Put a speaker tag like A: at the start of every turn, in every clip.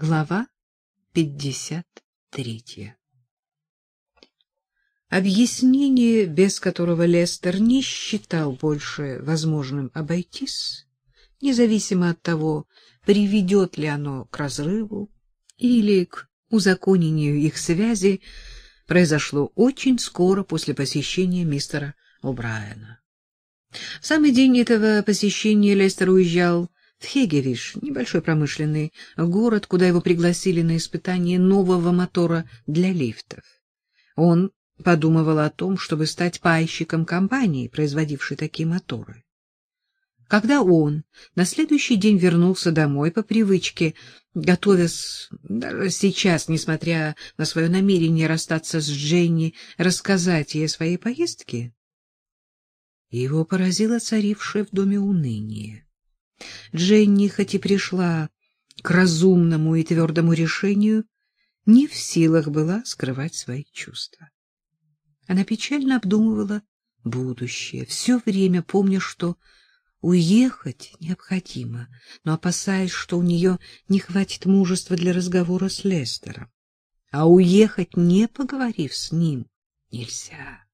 A: Глава 53 Объяснение, без которого Лестер не считал больше возможным обойтись, независимо от того, приведет ли оно к разрыву или к узаконению их связи, произошло очень скоро после посещения мистера О'Брайена. В самый день этого посещения Лестер уезжал в Хегевиш, небольшой промышленный город, куда его пригласили на испытание нового мотора для лифтов. Он подумывал о том, чтобы стать пайщиком компании, производившей такие моторы. Когда он на следующий день вернулся домой по привычке, готовясь даже сейчас, несмотря на свое намерение расстаться с Дженни, рассказать ей о своей поездке, его поразило царившее в доме уныние. Дженни, хоть и пришла к разумному и твердому решению, не в силах была скрывать свои чувства. Она печально обдумывала будущее, все время помня, что уехать необходимо, но опасаясь, что у нее не хватит мужества для разговора с Лестером. А уехать, не поговорив с ним, нельзя.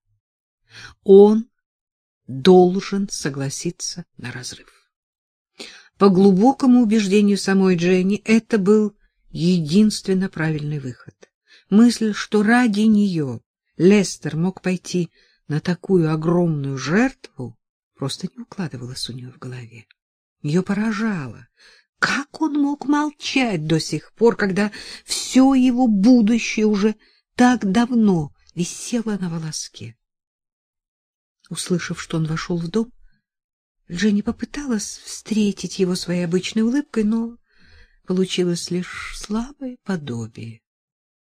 A: Он должен согласиться на разрыв. По глубокому убеждению самой Дженни, это был единственно правильный выход. Мысль, что ради нее Лестер мог пойти на такую огромную жертву, просто не укладывалась у нее в голове. Ее поражало, как он мог молчать до сих пор, когда все его будущее уже так давно висело на волоске. Услышав, что он вошел в дом, Дженни попыталась встретить его своей обычной улыбкой, но получилось лишь слабое подобие.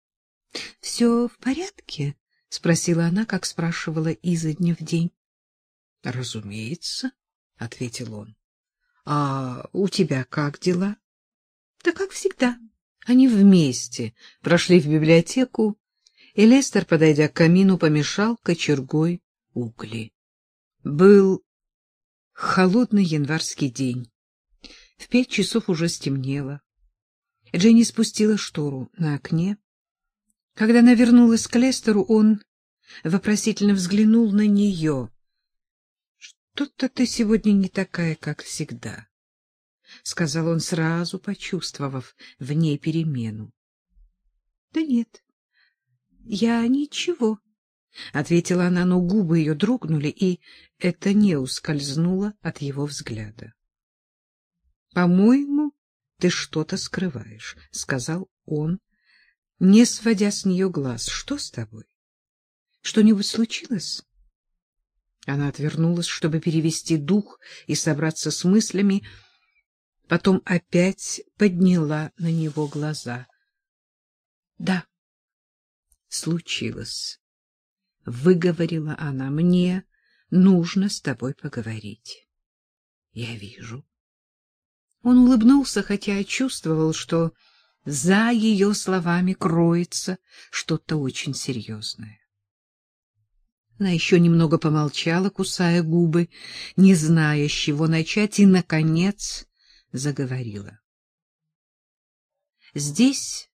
A: — Все в порядке? — спросила она, как спрашивала изо дня в день. — Разумеется, — ответил он. — А у тебя как дела? — Да как всегда. Они вместе прошли в библиотеку, и Лестер, подойдя к камину, помешал кочергой угли. Был холодный январский день. В пять часов уже стемнело. Дженни спустила штору на окне. Когда она вернулась к Лестеру, он вопросительно взглянул на нее. — Что-то ты сегодня не такая, как всегда, — сказал он сразу, почувствовав в ней перемену. — Да нет, я ничего, — ответила она, но губы ее дрогнули, и это не ускользнуло от его взгляда. — По-моему, ты что-то скрываешь, — сказал он, не сводя с нее глаз. — Что с тобой? Что-нибудь случилось? Она отвернулась, чтобы перевести дух и собраться с мыслями, потом опять подняла на него глаза. — Да, случилось выговорила она. Мне нужно с тобой поговорить. Я вижу. Он улыбнулся, хотя чувствовал, что за ее словами кроется что-то очень серьезное. Она еще немного помолчала, кусая губы, не зная, с чего начать, и, наконец, заговорила. Здесь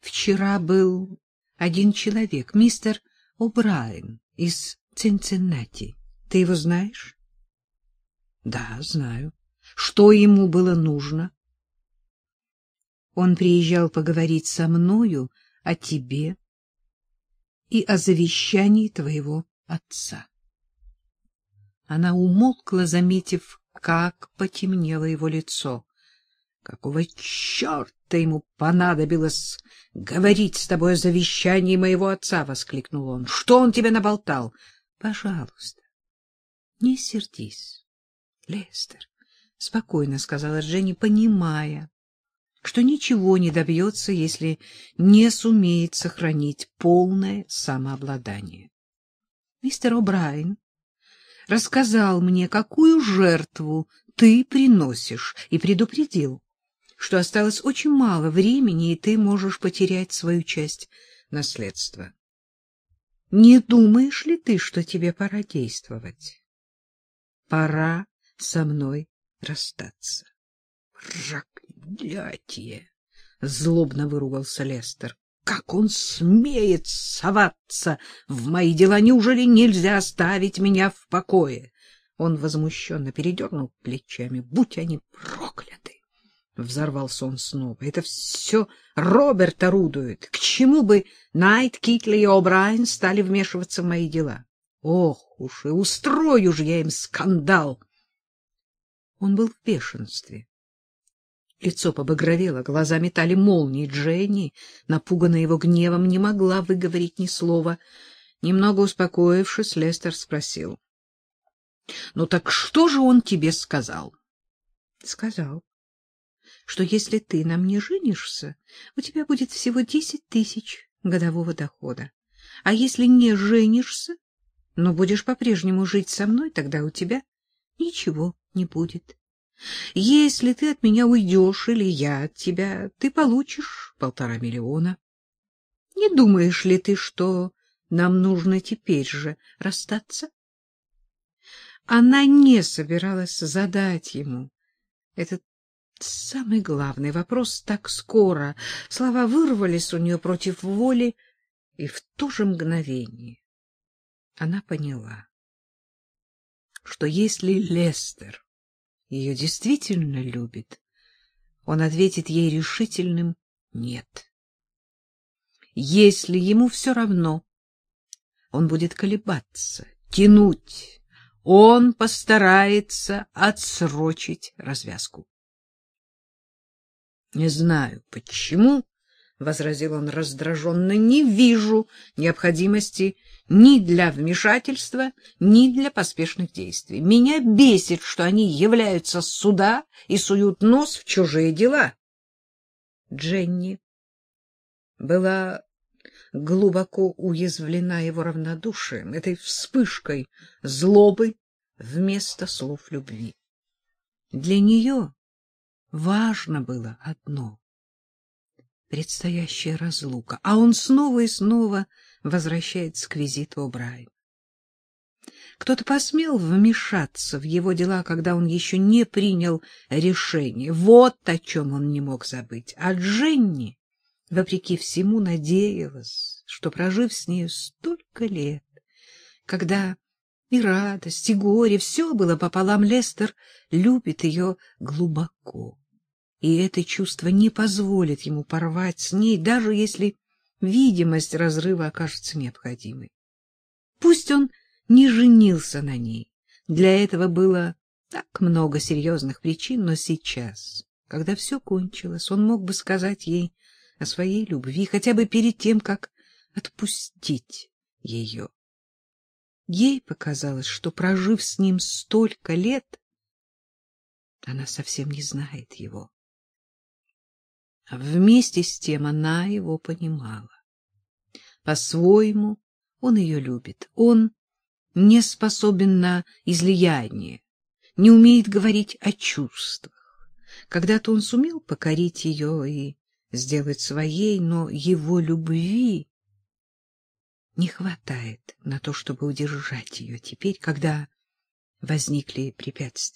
A: вчера был один человек, мистер О'Брайен из Цинциннати. Ты его знаешь? Да, знаю. Что ему было нужно? Он приезжал поговорить со мною о тебе и о завещании твоего отца. Она умолкла, заметив, как потемнело его лицо. Какого черта ему понадобилось говорить с тобой о завещании моего отца? — воскликнул он. — Что он тебе наболтал? — Пожалуйста, не сердись, Лестер, — спокойно сказала Дженни, понимая, что ничего не добьется, если не сумеет сохранить полное самообладание. Мистер О'Брайен рассказал мне, какую жертву ты приносишь, и предупредил, что осталось очень мало времени, и ты можешь потерять свою часть наследства. Не думаешь ли ты, что тебе пора действовать? Пора со мной расстаться. Проклятие! — злобно выругался Лестер. Как он смеет соваться в мои дела? Неужели нельзя оставить меня в покое? Он возмущенно передернул плечами. Будь они прокляты! Взорвался он снова. Это все Роберт орудует. К чему бы Найт, Китли и О'Брайен стали вмешиваться в мои дела? Ох уж и устрою же я им скандал! Он был в бешенстве. Лицо побагровело, глаза метали молнии. Дженни, напуганная его гневом, не могла выговорить ни слова. Немного успокоившись, Лестер спросил. — Ну так что же он тебе сказал? — Сказал, что если ты на мне женишься, у тебя будет всего десять тысяч годового дохода. А если не женишься, но будешь по-прежнему жить со мной, тогда у тебя ничего не будет. Если ты от меня уйдешь или я от тебя, ты получишь полтора миллиона. Не думаешь ли ты, что нам нужно теперь же расстаться? Она не собиралась задать ему этот самый главный вопрос так скоро. Слова вырвались у нее против воли, и в то же мгновение она поняла, что если Лестер ее действительно любит, он ответит ей решительным «нет». Если ему все равно, он будет колебаться, тянуть, он постарается отсрочить развязку. — Не знаю, почему, — возразил он раздраженно, — не вижу необходимости ни для вмешательства, ни для поспешных действий. Меня бесит, что они являются с суда и суют нос в чужие дела. Дженни была глубоко уязвлена его равнодушием, этой вспышкой злобы вместо слов любви. Для нее важно было одно — предстоящая разлука, а он снова и снова возвращается к визиту О'Брайена. Кто-то посмел вмешаться в его дела, когда он еще не принял решение. Вот о чем он не мог забыть. А Дженни, вопреки всему, надеялась, что, прожив с нею столько лет, когда и радость, и горе, все было пополам, Лестер любит ее глубоко. И это чувство не позволит ему порвать с ней, даже если видимость разрыва окажется необходимой. Пусть он не женился на ней, для этого было так много серьезных причин, но сейчас, когда все кончилось, он мог бы сказать ей о своей любви, хотя бы перед тем, как отпустить ее. Ей показалось, что, прожив с ним столько лет, она совсем не знает его. Вместе с тем она его понимала. По-своему он ее любит. Он не способен на излияние, не умеет говорить о чувствах. Когда-то он сумел покорить ее и сделать своей, но его любви не хватает на то, чтобы удержать ее теперь, когда возникли препятствия.